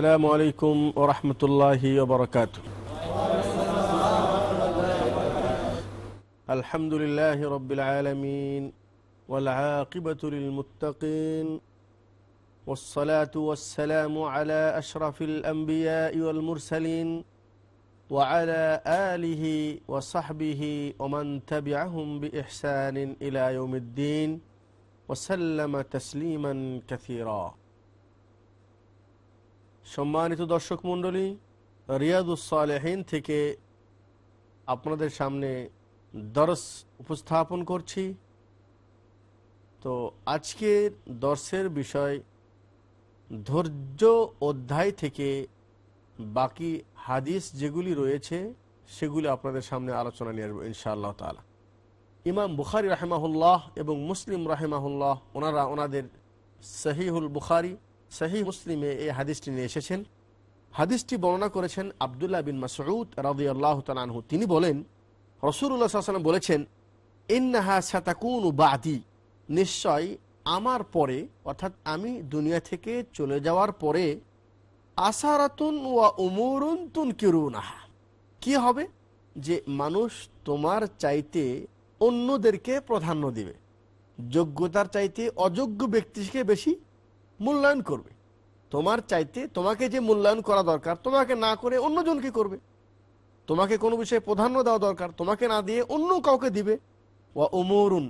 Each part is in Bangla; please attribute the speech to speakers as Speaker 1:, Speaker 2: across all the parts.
Speaker 1: السلام عليكم ورحمة الله وبركاته. الحمد لله رب العالمين والعاقبة للمتقين والصلاة والسلام على أشرف الأنبياء والمرسلين وعلى آله وصحبه ومن تبعهم بإحسان إلى يوم الدين وسلم تسليما كثيرا. সম্মানিত দর্শক মণ্ডলী রিয়াদুসালেহীন থেকে আপনাদের সামনে দর্শ উপস্থাপন করছি। তো আজকের দর্শের বিষয়, ধৈর্য অধ্যায় থেকে বাকি হাদিস যেগুলি রয়েছে, সেগুলি আপনাদের সামনে আলোচনা নিয়ে আসব ইনশাআল্লাহ তালা ইমাম বুখারি রাহেমাহুল্লাহ এবং মুসলিম রাহেমাহুল্লাহ, ওনারা ওনাদের সহিহুল বুখারি সাহি মুসলিমে এই হাদিসটি নিয়ে এসেছেন। হাদিসটি বর্ণনা করেছেন আবদুল্লাহ বিন মাসউদ রাজি আল্লাহ তিনি বলেন রসুল্লাহ সাল্লাম বলেছেন, ইন্নাহা সাতাকুন বাদি। নিশ্চয় আমার পরে, অর্থাৎ আমি দুনিয়া থেকে চলে যাওয়ার পরে আসারাতুন ওয়া উমরুন তুন কিরুনাহা কি হবে? যে মানুষ তোমার চাইতে অন্যদেরকে প্রাধান্য দিবে। যোগ্যতার চাইতে অযোগ্য ব্যক্তিকে বেশি মূল্যায়ন করবে। তোমার চাইতে তোমাকে যে মূল্যায়ন করা দরকার, তোমাকে না করে অন্যজনকে করবে। তোমাকে কোনো বিষয়ে প্রাধান্য দেওয়া দরকার, তোমাকে না দিয়ে অন্য কাউকে দিবে। ও উমরুন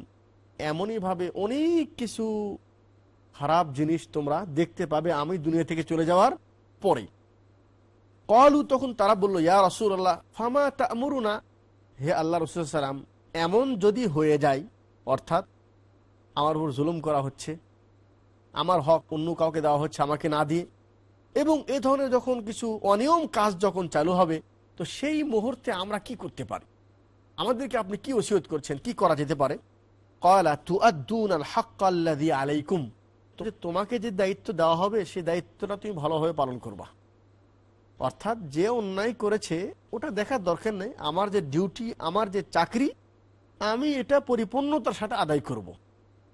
Speaker 1: এমনইভাবে অনেক কিছু খারাপ জিনিস তোমরা দেখতে পাবে আমি দুনিয়া থেকে চলে যাওয়ার পরে। কলু তখন তারা বলল, ইয়া রসুল আল্লাহ ফামা তামরুনা? হে আল্লাহ রসুল সালাম এমন যদি হয়ে যায়, অর্থাৎ আমার উপর জুলুম করা হচ্ছে আমার হক অন্য কাউকে দেওয়া হচ্ছে আমাকে না দিয়ে। এবং এ ধরনের যখন কিছু অনিয়ম কাজ যখন চালু হবে, তো সেই মুহূর্তে আমরা কি করতে পারি? আমাদেরকে আপনি কি ওসিয়ত করছেন? কি করা যেতে পারে? কয়লা তু আদুন আল হাক্কাল্লাদি আলাইকুম। তো তোমাকে যে দায়িত্ব দেওয়া হবে সেই দায়িত্বটা তুমি ভালোভাবে পালন করবা। অর্থাৎ যে অন্যায় করেছে, ওটা দেখার দরকার নেই। আমার যে ডিউটি, আমার যে চাকরি, আমি এটা পরিপূর্ণতার সাথে আদায় করব।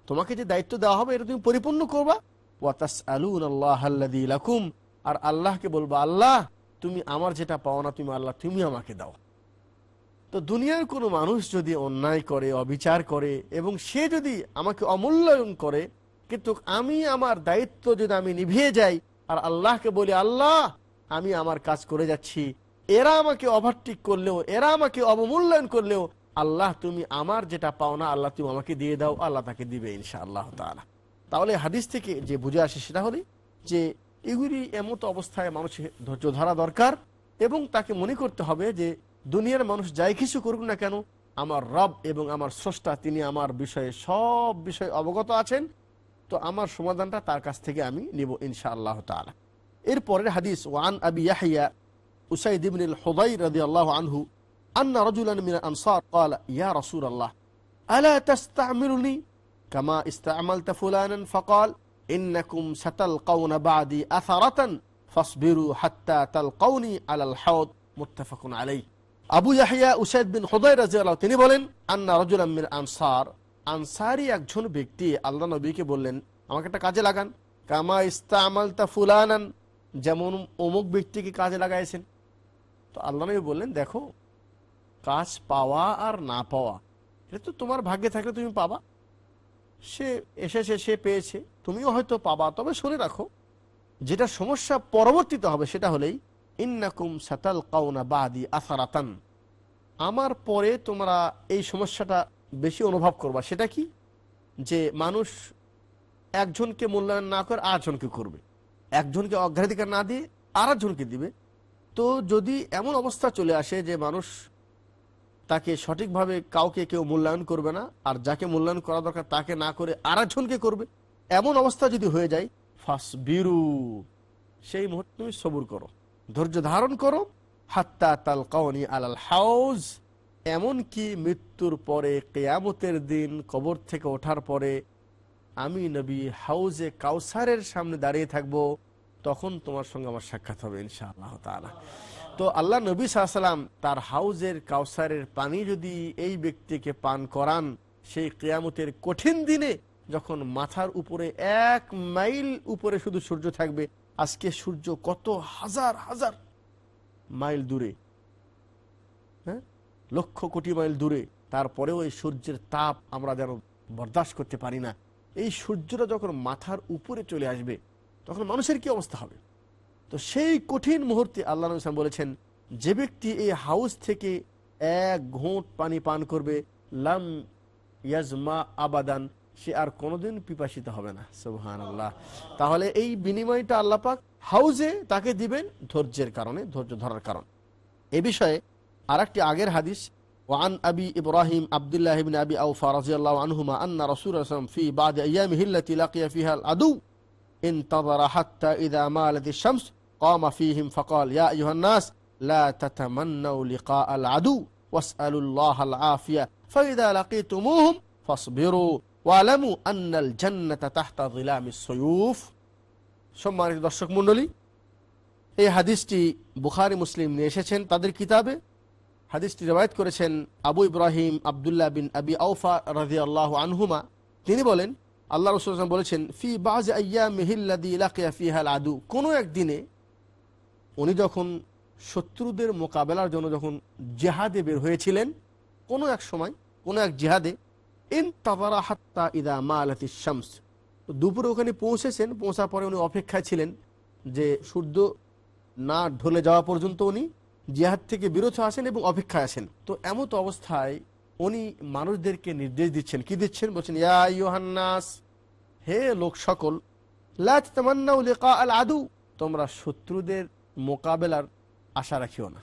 Speaker 1: তোমাকে যে দায়িত্ব দেওয়া হবে, এটা তুমি পরিপূর্ণ করবা। ওয়াতাস আল্লাহ আর আল্লাহকে বলবা, আল্লাহ, তুমি আমার যেটা পাও না, তুমি আল্লাহ, তুমি আমাকে দাও। তো দুনিয়ার কোনো মানুষ যদি অন্যায় করে, অবিচার করে, এবং সে যদি আমাকে অমূল্যায়ন করে, কিন্তু আমি আমার দায়িত্ব যদি আমি নিভিয়ে যাই, আর আল্লাহকে বলি, আল্লাহ, আমি আমার কাজ করে যাচ্ছি। এরা আমাকে ওভারটেক করলেও, এরা আমাকে অবমূল্যায়ন করলেও আল্লাহ, তুমি আমার যেটা পাও না, আল্লাহ তুমি আমাকে দিয়ে দাও, আল্লাহ তাকে দিবে ইনশা আল্লাহ তালা তাহলে হাদিস থেকে যে বুঝে আসে সেটা হলে যে এগুলি এমত অবস্থায় মানুষের ধৈর্য ধরা দরকার এবং তাকে মনে করতে হবে যে দুনিয়ার মানুষ যাই কিছু করুক না কেন, আমার রব এবং আমার স্রষ্টা, তিনি আমার বিষয়ে সব বিষয়ে অবগত আছেন, তো আমার সমাধানটা তার কাছ থেকে আমি নিব ইনশা আল্লাহ তালা এরপরের হাদিস ওয়ান আবি ইয়াহিয়া, উসাইদ ইবনুল হুদাই আল্লাহ আনহু أن رجلا من الأنصار قال يا رسول الله ألا تستعملني كما استعملت فلانا فقال إنكم ستلقون بعدي أثرة فاصبروا حتى تلقوني على الحوض متفق عليه আবু ইয়াহিয়া উসাইদ বিন হুদাই রাজিয়াল্লাহ তিনি বলেন আন্না রজুলাম মির আনসার আনসারি একজন ব্যক্তি আল্লাহ নবীকে বললেন আমাকে একটা কাজে লাগান কামা ইস্তামাল তা ফুলানান যেমন অমুক ব্যক্তিকে কাজে লাগাইছেন তো আল্লাহ নবী বললেন দেখো কাজ পাওয়া আর না পাওয়া। এটা তো তোমার ভাগ্যে থাকলে তুমি পাবা। সে এসেছে, সে পেয়েছে, তুমিও হয়তো পাবা। তবে শুনে রাখো, যেটা সমস্যা পরবর্তীতে হবে সেটা হলেই, ইন্নাকুম সাতাল কাউনা বাদি আসারাতান। আমার পরে তোমরা এই সমস্যাটা বেশি অনুভব করবা। সেটা কি? যে মানুষ একজনকে মূল্যায়ন না করে আরেকজনকে করবে। একজনকে অগ্রাধিকার না দিয়ে আরেকজনকে দিবে। তো যদি এমন অবস্থা চলে আসে যে মানুষ তাকে সঠিকভাবে কাউকে কেউ মূল্যায়ন করবে না, আর যাকে মূল্যায়ন করা দরকার তাকে না করে আরেকজনকে করবে। এমন অবস্থা যদি হয়ে যায় ফাস বিরু সেই মুহূর্তে তুমি সবুর করো, ধৈর্য ধারণ করো। হাত্তা তাল কাউনি আলাল হাউজ, এমনকি মৃত্যুর পরে, কেয়ামতের দিন কবর থেকে ওঠার পরে আমি নবী হাউজে কাউসারের সামনে দাঁড়িয়ে থাকব, তখন তোমার সঙ্গে আমার সাক্ষাৎ হবে ইনশাআল্লাহ তাআলা। তো আল্লাহ নবী সাল্লাম তার হাউজের কাউসারের পানি যদি এই ব্যক্তিকে পান করান, সেই কেয়ামতের কঠিন দিনে যখন মাথার উপরে এক মাইল উপরে শুধু সূর্য থাকবে, আজকে সূর্য কত হাজার হাজার মাইল দূরে। হ্যাঁ? লক্ষ কোটি মাইল দূরে। তারপরেও এই সূর্যের তাপ আমরা যেন বরদাস্ত করতে পারি না। এই সূর্যটা যখন মাথার উপরে চলে আসবে, তখন মানুষের কি অবস্থা হবে? তো সেই কঠিন মুহূর্তে আল্লাহ নবী সাল্লাম বলেছেন যে ব্যক্তি এই হাউস থেকে এক ঘোঁট পানি পান করবে লাম ইয়াজমা আবাদান সে আর কোনোদিন পিপাসিত হবে না সুবহান আল্লাহ তাহলে এই বিনিময়টা আল্লাহ পাক হাউজে তাকে দিবেন ধৈর্যের কারণে ধৈর্য ধরার কারণ এ বিষয়ে আর একটি আগের হাদিস وعن أبي إبراهيم عبد الله بن أبي أوفى رضي الله عنهما أن رسول الله صلى الله عليه وسلم في بعض أيامه التي لقي فيها العدو انتظر حتى إذا مالت الشمس قام فيهم فقال يا أيها الناس لا تتمنوا لقاء العدو واسألوا الله العافية فإذا لقيتموهم فاصبروا واعلموا أن الجنة تحت ظلام السيوف সম্মানিত দর্শক মণ্ডলী এই হাদিসটি বুখারি মুসলিম নিয়ে এসেছেন তাদের কিতাবে হাদিসটি রেওয়ায়ত করেছেন আবু ইব্রাহিম আবদুল্লাহ বিন আবি আউফা রাজি আল্লাহ আনহুমা তিনি বলেন আল্লাহ রসুল বলেছেন ফি বাজ আইয়া মিহিল্লাদি ইলাকিয়া ফিহাল আদু কোনো একদিনে উনি যখন শত্রুদের মোকাবেলার জন্য যখন জেহাদে বের হয়েছিলেন, কোনো এক সময়, কোনো এক জেহাদে, ইন তাবারা হাত্তা ইদা মা আলাতি শামস দুপুরে ওখানে পৌঁছেছেন, পৌঁছার পরে উনি অপেক্ষায় ছিলেন যে সূর্য না ঢলে যাওয়া পর্যন্ত উনি জিহাদ থেকে বিরত আসেন এবং অপেক্ষায় আসেন তো এমত অবস্থায় উনি মানুষদেরকে নির্দেশ দিচ্ছেন। কি দিচ্ছেন? বলছেন, ইয়া ইয়োহান্নাস হে লোক সকল আল আদু। তোমরা শত্রুদের মোকাবেলার আশা রাখিও না।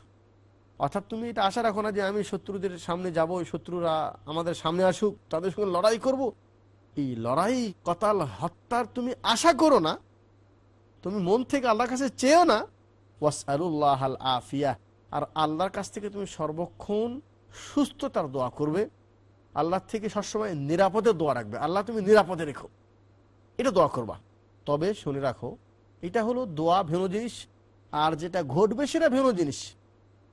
Speaker 1: অর্থাৎ তুমি এটা আশা রাখো না যে আমি শত্রুদের সামনে যাব শত্রুরা আমাদের সামনে আসুক, তাদের সঙ্গে লড়াই করব। এই লড়াই, কতাল, হত্যার তুমি আশা করো না। তুমি মন থেকে আল্লাহর কাছে চেয়েও না। ওয়াস আলুল্লাহ আল আফিয়া। আর আল্লাহর কাছ থেকে তুমি সর্বক্ষণ সুস্থতার দোয়া করবে। আল্লাহর থেকে সবসময় নিরাপদে দোয়া রাখবে। আল্লাহ তুমি নিরাপদে রেখো। এটা দোয়া করবা। তবে শুনে রাখো, এটা হলো দোয়া ভেনো জিনিস। আর যেটা ঘটবে সেটা ভেনো জিনিস।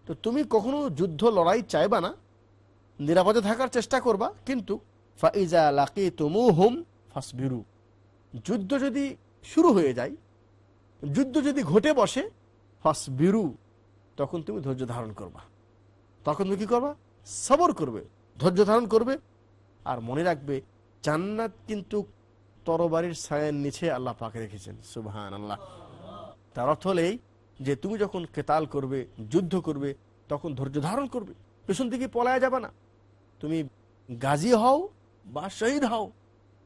Speaker 1: তো তুমি কখনো যুদ্ধ লড়াই চাইবা না? নিরাপদে থাকার চেষ্টা করবা, কিন্তু ফাইজা লাকি তুমু হুম ফাসবিরু। যুদ্ধ যদি শুরু হয়ে যায়, যুদ্ধ যদি ঘটে বসে, ফাসবিরু, তখন তুমি ধৈর্য ধারণ করবা। তখন তুমি কি করবা? সবর করবে, ধৈর্য ধারণ করবে। আর মনে রাখবে, জান্নাত কিন্তু তরবারির ছায়ের নিচে আল্লাহ পাকে রেখেছেন সুবহান আল্লাহ তার অর্থ হলেই যে তুমি যখন কেতাল করবে, যুদ্ধ করবে, তখন ধৈর্য ধারণ করবে। পেছন দিকে পলায়া যাবে না। তুমি গাজী হও বা শহীদ হও,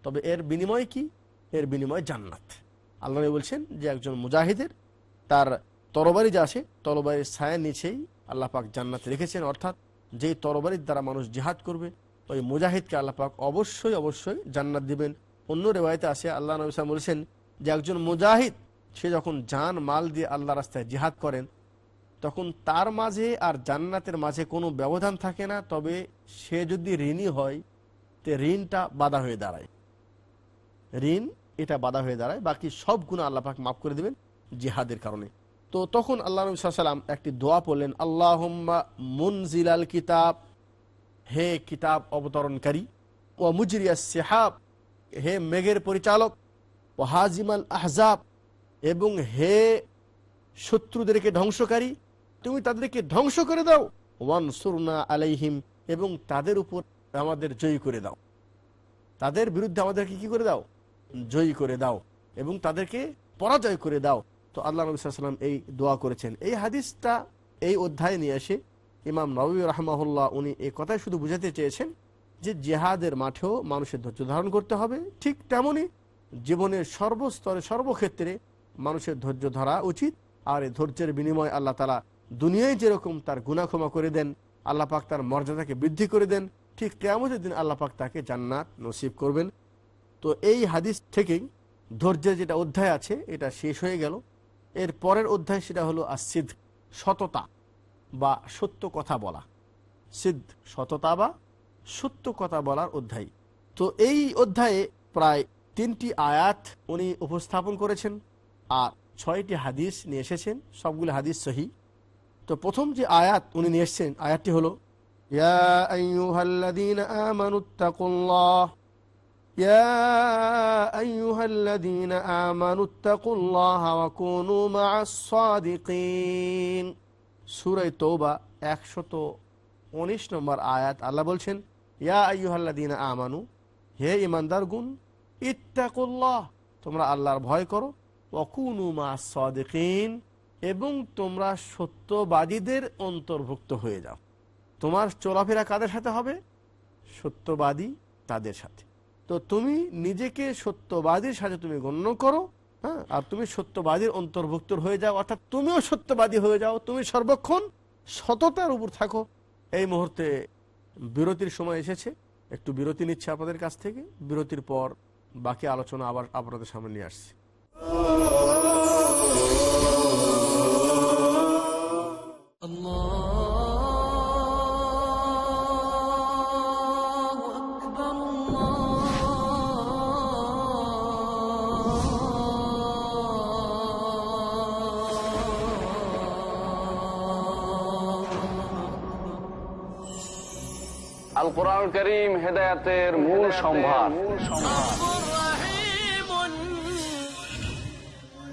Speaker 1: তবে এর বিনিময় কি? এর বিনিময় জান্নাত। আল্লাহ বলছেন যে একজন মুজাহিদের তার তরবারি যা আছে, তরবারির ছায়ের নিচেই আল্লাহ পাক জান্নাত রেখেছেন। অর্থাৎ যেই তরবারির দ্বারা মানুষ জিহাদ করবে, ওই মুজাহিদকে আল্লাহ পাক অবশ্যই অবশ্যই জান্নাত দিবেন। অন্য রেওয়ায়তে আসে আল্লাহ নবী বলেছেন যে একজন মুজাহিদ সে যখন জান মাল দিয়ে আল্লাহ রাস্তায় জিহাদ করেন, তখন তার মাঝে আর জান্নাতের মাঝে কোনো ব্যবধান থাকে না, তবে সে যদি ঋণী হয়, তে ঋণটা বাধা হয়ে দাঁড়ায়। ঋণ, এটা বাধা হয়ে দাঁড়ায়, বাকি সব গুণ আল্লাহ পাক মাফ করে দেবেন জিহাদের কারণে। তো তখন আল্লাহ নবী সাল্লাম একটি দোয়া পড়লেন আল্লাহ মুনজিল আল কিতাব হে কিতাব অবতরণকারী ও মুজরিয়া সেহাব হে মেঘের পরিচালক ও হাজিমাল আহজাব এবং হে শত্রুদেরকে ধ্বংসকারী, তুমি তাদেরকে ধ্বংস করে দাও। ওয়ান সুরনা আলাইহিম, এবং তাদের উপর আমাদের জয়ী করে দাও। তাদের বিরুদ্ধে আমাদেরকে কি করে দাও? জয়ী করে দাও এবং তাদেরকে পরাজয় করে দাও। তো আল্লাহ নবী সাল্লাম এই দোয়া করেছেন। এই হাদিসটা এই অধ্যায় নিয়ে এসে ইমাম নবী রহমাহুল্লাহ উনি এই কথাই শুধু বুঝাতে চেয়েছেন যে জেহাদের মাঠেও মানুষের ধৈর্য ধারণ করতে হবে। ঠিক তেমনই জীবনের সর্বস্তরে, সর্বক্ষেত্রে মানুষের ধৈর্য ধরা উচিত, আর এই ধৈর্যের বিনিময় আল্লাহ তালা দুনিয়ায় যেরকম তার গুণাক্ষমা করে দেন, আল্লাহ পাক তার মর্যাদাকে বৃদ্ধি করে দেন, ঠিক কেয়ামতের দিন আল্লাহ পাক তাকে জান্নাত নসিব করবেন। তো এই হাদিস থেকেই ধৈর্যের যেটা অধ্যায় আছে, এটা শেষ হয়ে গেল। এর পরের অধ্যায় সেটা হলো আসিদ সততা বা সত্য কথা বলা। সিদ্ধ সততা বা সত্য কথা বলার অধ্যায়। তো এই অধ্যায়ে প্রায় তিনটি আয়াত উনি উপস্থাপন করেছেন। আর ছয়টি হাদিস নিয়ে এসেছেন, সবগুলো হাদিস সহি। তো প্রথম যে আয়াত উনি নিয়ে এসছেন, আয়াতটি হল সুরাই তৌবা একশত উনিশ নম্বর আয়াত আল্লাহ বলছেন, ইয়া আইহাল্লাদিন আমানু, হে ইমানদার গুন ইত্তাকুল্লাহ, তোমরা আল্লাহর ভয় করো এবং তোমরা সত্যবাদীদের অন্তর্ভুক্ত হয়ে যাও। তোমার চলাফেরা কাদের সাথে হবে? সত্যবাদী তাদের সাথে। তো তুমি নিজেকে সত্যবাদীর সাথে তুমি গণ্য করো হ্যাঁ? আর তুমি সত্যবাদীর অন্তর্ভুক্ত হয়ে যাও, অর্থাৎ তুমিও সত্যবাদী হয়ে যাও, তুমি সর্বক্ষণ সততার উপর থাকো। এই মুহূর্তে বিরতির সময় এসেছে। একটু বিরতি নিচ্ছে আপনাদের কাছ থেকে। বিরতির পর বাকি আলোচনা আবার আপনাদের সামনে নিয়ে আসছে।
Speaker 2: কোরআন করিম হেদায়াতের মূল সম্ভার।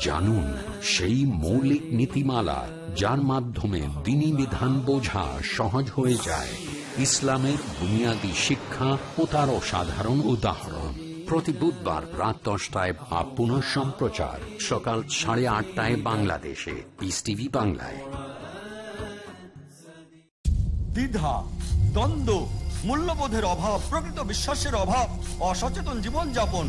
Speaker 3: জানুন সেই মৌলিক নীতিমালা যার মাধ্যমে দিনী বিধান বোঝা সহজ হয়ে যায়। ইসলামের বুনিয়াদী শিক্ষা ও তার অসাধারণ উদাহরণ। প্রতি বুধবার রাত দশটায় বা পুনঃ সম্প্রচার সকাল সাড়ে আটটায় বাংলাদেশে। পিস টিভি বাংলায়।
Speaker 4: দ্বিধা, দ্বন্দ্ব, মূল্যবোধের অভাব, প্রকৃত বিশ্বাসের অভাব, অসচেতন জীবনযাপন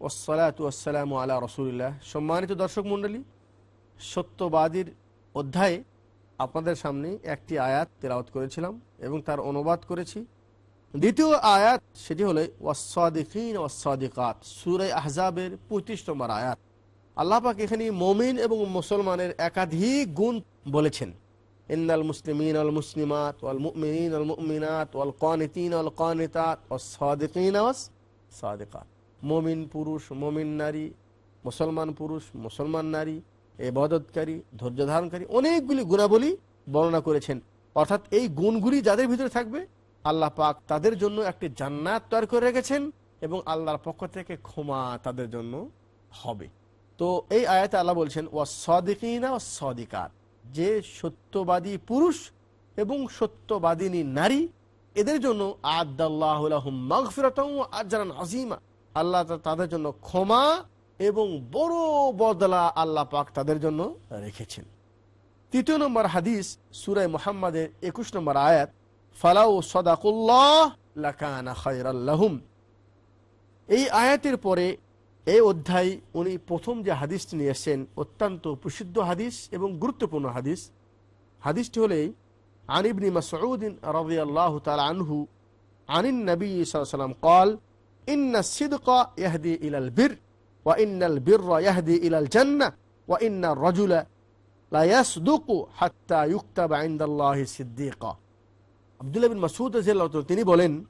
Speaker 1: ওসালাত ওয়াসালাম আলা রসুলিল্লাহ। সম্মানিত দর্শক মণ্ডলী, সত্যবাদীর অধ্যায়ে আপনাদের সামনে একটি আয়াত তেলাওয়াত করেছিলাম এবং তার অনুবাদ করেছি। দ্বিতীয় আয়াত সেটি হলো ওয়াসাদিকিন ওয়াসাদিকাত সুরাই আহজাবের পঁয়ত্রিশ নম্বর আয়াত। আল্লাহ পাক এখানে মমিন এবং মুসলমানের একাধিক গুণ বলেছেন। ইন্নাল মুসলিমিন আল মুসলিমাত ওয়াল মুমিনিন আল মুমিনাত ওয়াল কানিতিন আল কানিতাত ওয়াস সাদিকিন ওয়াস সাদিকাত মমিন পুরুষ, মমিন নারী, মুসলমান পুরুষ, মুসলমান নারী এবাদতকারী ধৈর্য ধারণকারী অনেকগুলি গুণাবলী বর্ণনা করেছেন। অর্থাৎ এই গুণগুলি যাদের ভিতরে থাকবে, আল্লাহ পাক তাদের জন্য একটি জান্নাত তৈরি করে রেখেছেন এবং আল্লাহর পক্ষ থেকে ক্ষমা তাদের জন্য হবে। তো এই আয়াতে আল্লাহ বলছেন ও সদিকিনা ও সদিকার যে সত্যবাদী পুরুষ এবং সত্যবাদিনী নারী, এদের জন্য আদাল্লাহরান আজিমা আল্লাহ তাদের জন্য ক্ষমা এবং বড় বদলা আল্লাহ পাক তাদের জন্য রেখেছেন। তৃতীয় নম্বর হাদিস সুরাই মোহাম্মদের একুশ নম্বর আয়াত, ফালাউ সদাকুল্লাহ এই আয়াতের পরে এই অধ্যায় উনি প্রথম যে হাদিসটি নিয়ে অত্যন্ত প্রসিদ্ধ হাদিস এবং গুরুত্বপূর্ণ হাদিস। হাদিসটি হলেই আনিবনি মাসউদিন রাদিয়াল্লাহু তাআলা আনহু আনিন নবী সাল্লাল্লাহু আলাইহি ইন্না সিদকা ইয়াহদি ইলাল বীর ওয়া ইন্নাল বীররা ইয়াহদি ইলাল জান্না ওয়া ইন্না রাজুলা মাসুদ তিনি বলেন,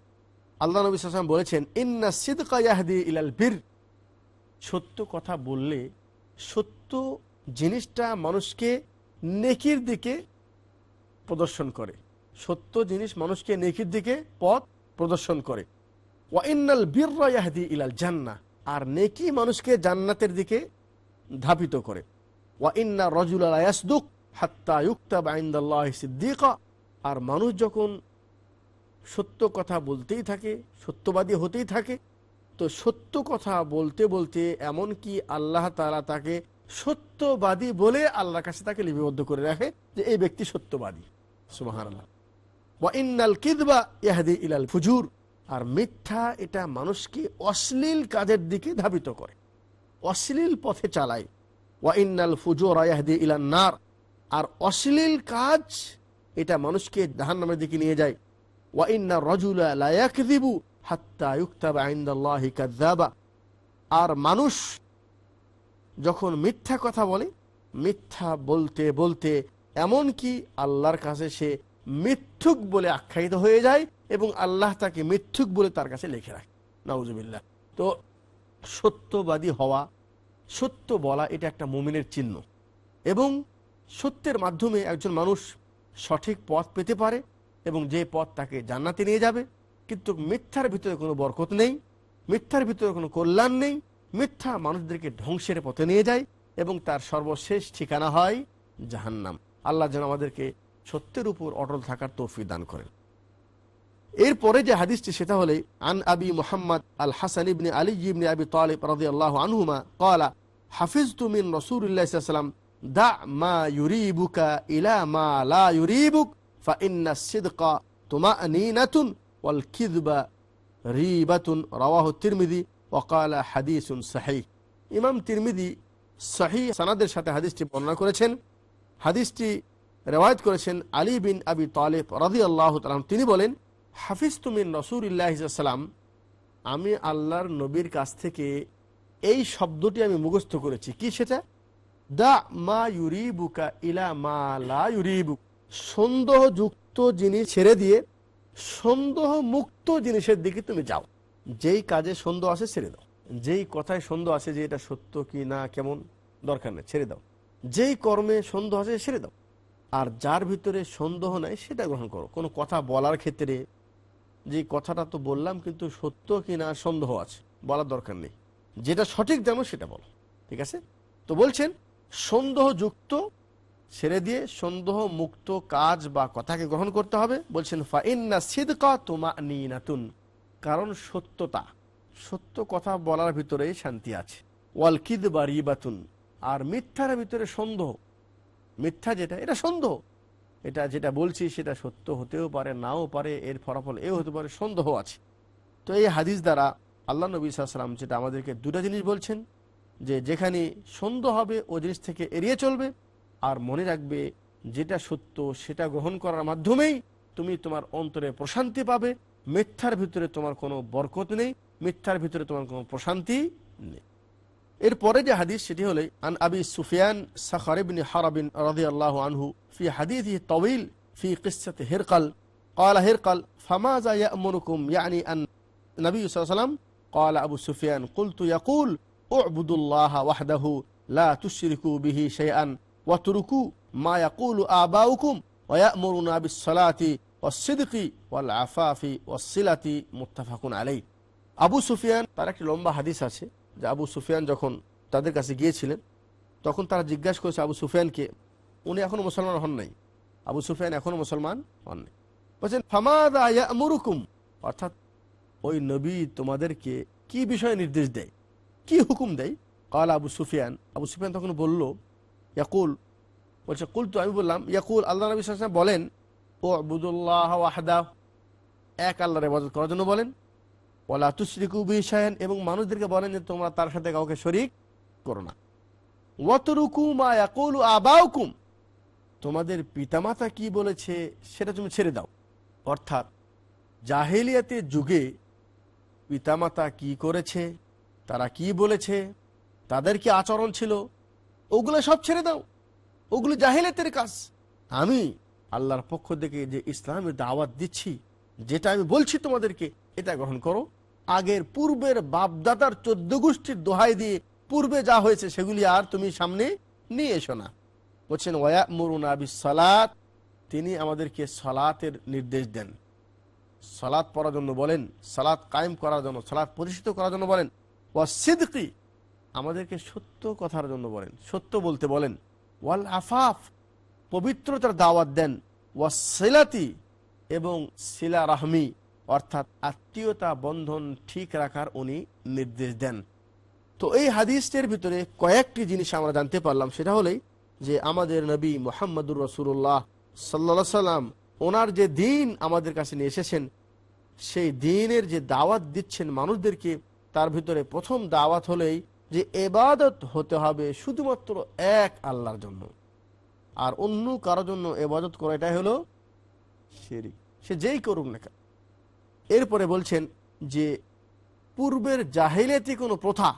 Speaker 1: আল্লাহ বলেছেন ইলাল সত্য কথা বললে, সত্য জিনিসটা মানুষকে নেকির দিকে প্রদর্শন করে। সত্য জিনিস মানুষকে নেকির দিকে পথ প্রদর্শন করে। ওয়াইনাল বীররা ইয়াহদি ইলাল জান্নাহ আর নেকি মানুষকে জান্নাতের দিকে ধাপিত করে। ওয়াইন্না রজুল ইয়াসদুক হাত্তা ইউক্তাব আইন্দাল্লাহি সিদ্দিকা আর মানুষ যখন সত্য কথা বলতেই থাকে, সত্যবাদী হতেই থাকে, তো সত্য কথা বলতে বলতে এমন কি আল্লাহ তাআলা তাকে সত্যবাদী বলে আল্লাহর কাছে তাকে লিপিবদ্ধ করে রাখে যে এই ব্যক্তি সত্যবাদী। সুবহানাল্লাহ। ওয়া ইন্নাল কিদবা ইয়াহদি ইলাল ফুজুর আর মিথ্যা এটা মানুষকে অশ্লীল কাজের দিকে ধাবিত করে। অশ্লীল পথে চালায়। ওয়া ইন্নাল ফুজুর ইলান নার। আর অশ্লীল কাজ এটা মানুষকে জাহান্নামের দিকে নিয়ে যায়। ওয়া ইন্না রাজুলা লা ইয়াকযিবু হাত্তা আর মানুষ যখন মিথ্যা কথা বলে, মিথ্যা বলতে বলতে এমন কি আল্লাহর কাছে সে মিথ্যুক বলে আখ্যায়িত হয়ে যায় এবং আল্লাহ তাকে মিথ্যুক বলে তার কাছে লিখে রাখে। নাউজুবিল্লাহ। তো সত্যবাদী হওয়া, সত্য বলা এটা একটা মুমিনের চিহ্ন। এবং সত্যের মাধ্যমে একজন মানুষ সঠিক পথ পেতে পারে এবং যে পথ তাকে জান্নাতে নিয়ে যাবে। কিন্তু মিথ্যার ভিতরে কোনো বরকত নেই, মিথ্যার ভিতরে কোনো কল্যাণ নেই, মিথ্যা মানুষদেরকে ধ্বংসের পথে নিয়ে যায় এবং তার সর্বশেষ ঠিকানা হয় জাহান্নাম। আল্লাহ যেন আমাদেরকে সত্যের উপর অটল থাকার তৌফি দান করেন। এরপরে যে হাদিসটি, সেটা হলে, আন আবি মোহাম্মদ আল হাসান ইবনে আলী ইবনে আবি তালিব রাজি আল্লাহ আনহুমা কলা হাফিজ তুমিন রসুল্লাহাম দা মা ইউরিবুকা ইলা মা লা ইউরিবুক ফা ইন্না সিদকা তোমা নীনাতুন ওয়াল কিদবা রিবাতুন রাওয়াহ তিরমিদি ওকালা হাদিসুন সাহি ইমাম তিরমিদি সাহি সানাদের সাথে হাদিসটি বর্ণনা করেছেন। হাদিসটি রেওয়ায়ত করেছেন আলী আবি তালেব রাজি আল্লাহ তালাম তিনি বলেন হাফিজ তুমিন রসুল্লাহাম আমি আল্লাহর নবীর কাছ থেকে এই শব্দটি আমি মুখস্থ করেছি। কি সেটা? দা মা ইউরিবুকা ইলা মা লা ইউরিবুক। সন্দেহযুক্ত জিনিস ছেড়ে দিয়ে সন্দেহ মুক্ত জিনিসের দিকে তুমি যাও। যেই কাজে সন্দেহ আছে, ছেড়ে দাও। যেই কথায় সন্দেহ আছে যে এটা সত্য কি না, কেমন, দরকার নেই, ছেড়ে দাও। যেই কর্মে সন্দেহ আছে, ছেড়ে দাও। আর যার ভিতরে সন্দেহ নাই, সেটা গ্রহণ করো। কোনো কথা বলার ক্ষেত্রে যে কথাটা তো বললাম, কিন্তু সত্য কি না সন্দেহ আছে, বলার দরকার নেই। যেটা সঠিক জানো সেটা বলো, ঠিক আছে? তো বলছেন, সন্দেহযুক্ত ছেড়ে দিয়ে সন্দেহ মুক্ত কাজ বা কথাকে গ্রহণ করতে হবে। বলছেন, ফাইন্না সিদকা তোমা নিনাতুন কারণ সত্যতা, সত্য কথা বলার ভিতরে শান্তি আছে। ওয়াল কিদ বা রিবাতুন, আর মিথ্যার ভিতরে সন্দেহ। মিথ্যা যেটা, এটা সন্দেহ। এটা যেটা বলছি, সেটা সত্য হতেও পারে, নাও পারে, এর ফলাফল এও হতে পারে, সন্দেহ আছে। তো এই হাদিস দ্বারা আল্লাহ নবী সাল্লাম যেটা আমাদেরকে দুটা জিনিস বলছেন, যে যেখানে সন্দেহ হবে, ও জিনিস থেকে এড়িয়ে চলবে, আর মনে রাখবে যেটা সত্য, সেটা গ্রহণ করার মাধ্যমেই তুমি তোমার অন্তরে প্রশান্তি পাবে, মিথ্যার ভিতরে তোমার কোনো বরকত নেই, মিথ্যার ভিতরে তোমার কোনো প্রশান্তি নেই। এরপরে যে হাদিস সেটি হলে আন আবি সুফিয়ান সাখারিবনি হারাবিন রাদিয়াল্লাহু আনহু ফি হাদিসিহি তাওয়িল ফি কিসসাত হিরকাল قال هرقل فماذا يأمركم يعني أن النبي صلى الله عليه وسلم قال أبو سفيان قلت يقول اعبدوا الله وحده لا تشركوا به شيئا واتركوا ما يقول آباؤكم ويأمرنا بالصلاة অসিদ্কি ওয়াল আফাফি ওসিলাতি মুত্তাফাকুন আলাই আবু সুফিয়ান তার একটি লম্বা হাদিস আছে যে আবু সুফিয়ান যখন তাদের কাছে গিয়েছিলেন, তখন তারা জিজ্ঞাসা করেছে আবু সুফিয়ানকে, উনি এখনও মুসলমান হন নাই? আবু সুফিয়ান এখনও মুসলমান হন নাই। বলছেন, ফামাদা ইয়ামুরুকুম? অর্থাৎ, ওই নবী তোমাদেরকে কি বিষয়ে নির্দেশ দেয়? কি হুকুম দেয়? কাল আবু সুফিয়ান আবু সুফিয়ান তখন বলল, ইয়াকুল। বলছে কুল তো আমি বললাম, ইয়াকুল, আল্লাহ নবী সাল্লাল্লাহু বলেন ও আবুদুল্লাহ ওয়াহদা এক আল্লাহর ইবাদত করার জন্য বলেন বিশায়ন এবং মানুষদেরকে বলেন যে তোমরা তার সাথে কাউকে শরিক করো না। তোমাদের পিতামাতা কি বলেছে সেটা তুমি ছেড়ে দাও। অর্থাৎ জাহেলিয়াতের যুগে পিতামাতা কি করেছে, তারা কি বলেছে, তাদের কি আচরণ ছিল, ওগুলো সব ছেড়ে দাও। ওগুলো জাহেলিয়াতের কাজ। আমি আল্লাহর পক্ষ থেকে যে ইসলামের দাওয়াত দিচ্ছি যেটা আমি বলছি তোমাদেরকে, এটা গ্রহণ করো। আগের পূর্বের বাপদাদার চোদ্দ গোষ্ঠীর দোহাই দিয়ে পূর্বে যা হয়েছে সেগুলি আর তুমি সামনে নিয়ে এসো না। বলছেন ওয়া মরুন আবি সালাত তিনি আমাদেরকে সালাতের নির্দেশ দেন। সালাত পড়ার জন্য বলেন, সালাত কায়েম করার জন্য, সালাত প্রতিষ্ঠিত করার জন্য বলেন। ওয়া সিদ্কি আমাদেরকে সত্য কথার জন্য বলেন। সত্য বলতে বলেন ওয়াল আফাফ পবিত্রতার দাওয়াত দেন। ওয়া সিলাতি এবং শিলা রাহমি, অর্থাৎ আত্মীয়তা বন্ধন ঠিক রাখার উনি নির্দেশ দেন। তো এই হাদিসের ভিতরে কয়েকটি জিনিস আমরা জানতে পারলাম। সেটা হলেই যে আমাদের নবী মোহাম্মদুর রসুল্লাহ সাল্লা সাল্লাম, ওনার যে দিন আমাদের কাছে নিয়ে এসেছেন, সেই দিনের যে দাওয়াত দিচ্ছেন মানুষদেরকে, তার ভিতরে প্রথম দাওয়াত হলেই যে এবাদত হতে হবে শুধুমাত্র এক আল্লাহর জন্য। আর অন্য কারও জন্য এবাদত করা এটাই হলো শিরিক। সে যেই করুক না কেন। এরপরে বলছেন যে পূর্বের জাহিলিয়াতি কোনো প্রথা,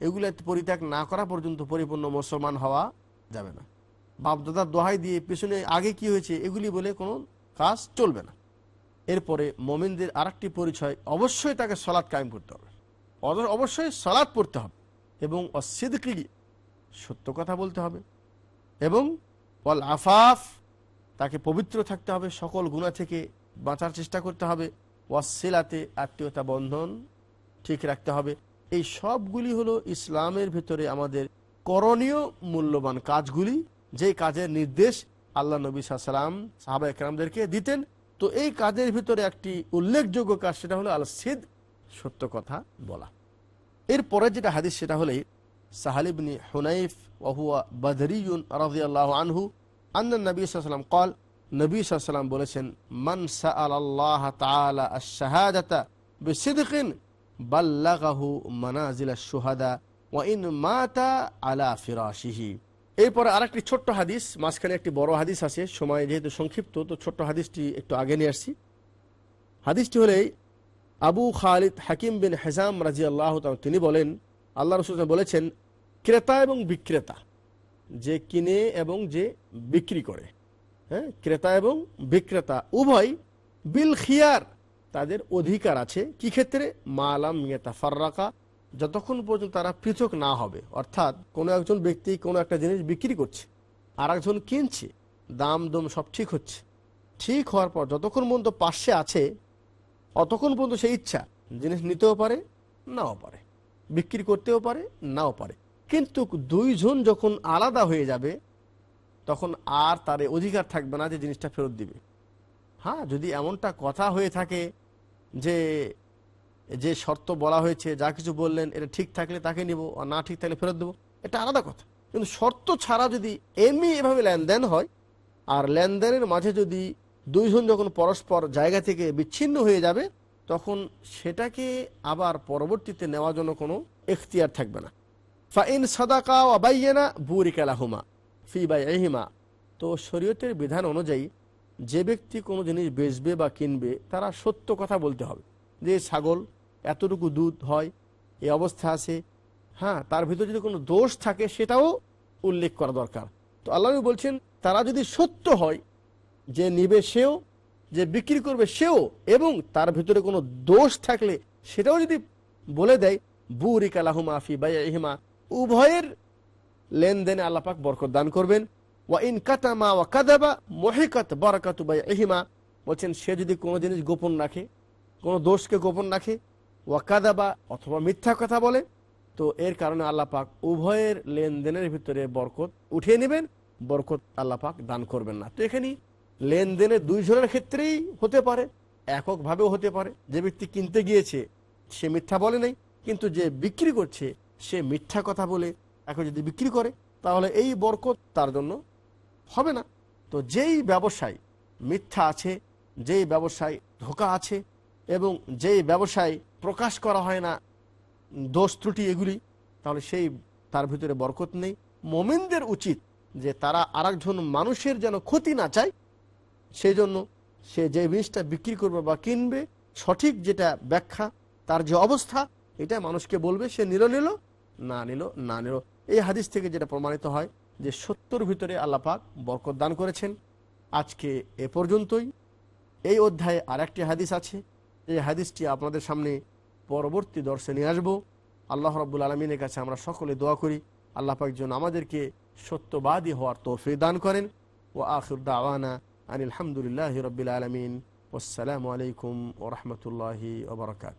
Speaker 1: এগুলো পরিত্যাগ না করা পর্যন্ত পরিপূর্ণ মুসলমান হওয়া যাবে না। বাপদাদার দোহাই দিয়ে পেছনে আগে কি হয়েছে, এগুলি বলে কোনো কাজ চলবে না। এরপরে মোমিনদের আরেকটি পরিচয়, অবশ্যই তাকে সলাৎ কায়েম করতে হবে। অবশ্যই সলাৎ পড়তে হবে এবং অসিদকি সত্য কথা বলতে হবে এবং ওয়াল আফাফ, তাকে পবিত্র থাকতে হবে সকল গুণা থেকে বাঁচার চেষ্টা করতে হবে। ওয়াসিলাতে আত্মীয়তা বন্ধন ঠিক রাখতে হবে। এই সবগুলি হলো ইসলামের ভিতরে আমাদের করণীয় মূল্যবান কাজগুলি। যে কাজের নির্দেশ আল্লাহ নবী সাল্লাম সাহাবা একরামদেরকে দিতেন। তো এই কাজের ভিতরে একটি উল্লেখযোগ্য কাজ সেটা হলো আল সিদ সত্য কথা বলা। এরপরে যেটা হাদিস সেটা হলেই সাহালিবনি হুনাইফ ওহুয়া বদরিউন রাজিয়াল্লাহ আনহু আন্না নবী সাল্লাম কল নবী সাল্লাম বলেছেন, মান আল্লাহ তাআলা আশ-শাহাদাতা বিসিদকিন বাল্লাগাহু মানাজিল আশ-শুহাদা ওয়া ইন মাতা আলা ফিরাশিহি। এরপরে আরেকটি ছোট্ট হাদিস, মাঝখানে একটি বড় হাদিস আছে, সময় যেহেতু সংক্ষিপ্ত, তো ছোট্ট হাদিসটি একটু আগে নিয়ে আসছি। হাদিসটি হলেই আবু খালিদ হাকিম বিন হেজাম রাজি আল্লাহ তিনি বলেন আল্লাহ রসুল বলেছেন, ক্রেতা এবং বিক্রেতা, যে কিনে এবং যে বিক্রি করে হ্যাঁ ক্রেতা এবং বিক্রেতা, উভয় বিল খিয়ার, তাদের অধিকার আছে। কি ক্ষেত্রে? মালাম ইয়েতা ফার্রাকা যতক্ষণ পর্যন্ত তারা পৃথক না হবে। অর্থাৎ কোনো একজন ব্যক্তি কোনো একটা জিনিস বিক্রি করছে আর একজন কিনছে, দাম দম সব ঠিক হচ্ছে। ঠিক হওয়ার পর যতক্ষণ পর্যন্ত পাশে আছে, অতক্ষণ পর্যন্ত সেই ইচ্ছা জিনিস নিতেও পারে, নাও পারে। বিক্রি করতেও পারে, নাও পারে। কিন্তু দুইজন যখন আলাদা হয়ে যাবে তখন আর তার অধিকার থাকবে না যে জিনিসটা ফেরত দিবে। হ্যাঁ যদি এমনটা কথা হয়ে থাকে যে যে শর্ত বলা হয়েছে, যা কিছু বললেন, এটা ঠিক থাকলে তাকে নিব, আর না ঠিক থাকলে ফেরত দেবো, এটা আলাদা কথা। কিন্তু শর্ত ছাড়া যদি এমনি এভাবে লেনদেন হয়, আর লেনদেনের মাঝে যদি দুইজন যখন পরস্পর জায়গা থেকে বিচ্ছিন্ন হয়ে যাবে, তখন সেটাকে আবার পরবর্তীতে নেওয়ার জন্য কোনো এখতিয়ার থাকবে না। ফাইন সাদাকা অবাইয়েনা বুরিকালাহুমা ফি বাই এহিমা তো শরীয়তের বিধান অনুযায়ী যে ব্যক্তি কোনো জিনিস বেচবে বা কিনবে, তারা সত্য কথা বলতে হবে। যে ছাগল এতটুকু দুধ হয় এই অবস্থা আছে হ্যাঁ তার ভিতরে যদি কোনো দোষ থাকে, সেটাও উল্লেখ করা দরকার। তো আল্লাহ বলছেন, তারা যদি সত্য হয়, যে নিবে সেও, যে বিক্রি করবে সেও, এবং তার ভিতরে কোনো দোষ থাকলে সেটাও যদি বলে দেয় বুরিক আলাহুমা ফি বাই ইহিমা উভয়ের লেনদেনে আল্লাপাক বরকত দান করবেন। ওয়া ইন কাতামা ওয়া কাদাবা মহিকাত বরকাতু বাই বলছেন, সে যদি কোনো জিনিস গোপন রাখে, কোনো দোষকে গোপন রাখে ওয়াকাদা বা অথবা মিথ্যা কথা বলে, তো এর কারণে আল্লাহ পাক উভয়ের লেনদেনের ভিতরে বরকত উঠিয়ে নেবেন, বরকত আল্লাহ পাক দান করবেন না। তো এখানে লেনদেনের দুই জনের ক্ষেত্রেই হতে পারে, এককভাবেও হতে পারে। যে ব্যক্তি কিনতে গিয়েছে, সে মিথ্যা বলে নাই, কিন্তু যে বিক্রি করছে, সে মিথ্যা কথা বলে এখন যদি বিক্রি করে, তাহলে এই বরকত তার জন্য হবে না। তো যেই ব্যবসায় মিথ্যা আছে, যেই ব্যবসায় ধোকা আছে এবং যেই ব্যবসায় প্রকাশ করা হয় না, দোষ ত্রুটি এগুলি, তাহলে সেই তার ভিতরে বরকত নেই। মোমেনদের উচিত যে তারা আরেকজন মানুষের যেন ক্ষতি না চায় সেই জন্য সে যে জিনিসটা বিক্রি করবে বা কিনবে, সঠিক যেটা ব্যাখ্যা, তার যে অবস্থা, এটা মানুষকে বলবে, সে নিল নিল, না নিল না নিল। এই হাদিস থেকে যেটা প্রমাণিত হয় যে সত্যর ভিতরে আল্লাপাক বরকত দান করেছেন। আজকে এ পর্যন্তই। এই অধ্যায়ে আর একটি হাদিস আছে। এই হাদিসটি আপনাদের সামনে পরবর্তী দর্শে নিয়ে আসব। আল্লাহ রব্বুল আলমিনের কাছে আমরা সকলে দোয়া করি। আল্লাহ পাক যেন আমাদেরকে সত্যবাদী হওয়ার তৌফি দান করেন। ও আখির দাওয়ানা আনিল রবিল আলমিন। আসসালামু আলাইকুম ও রহমতুল্লাহি ওবরাকাত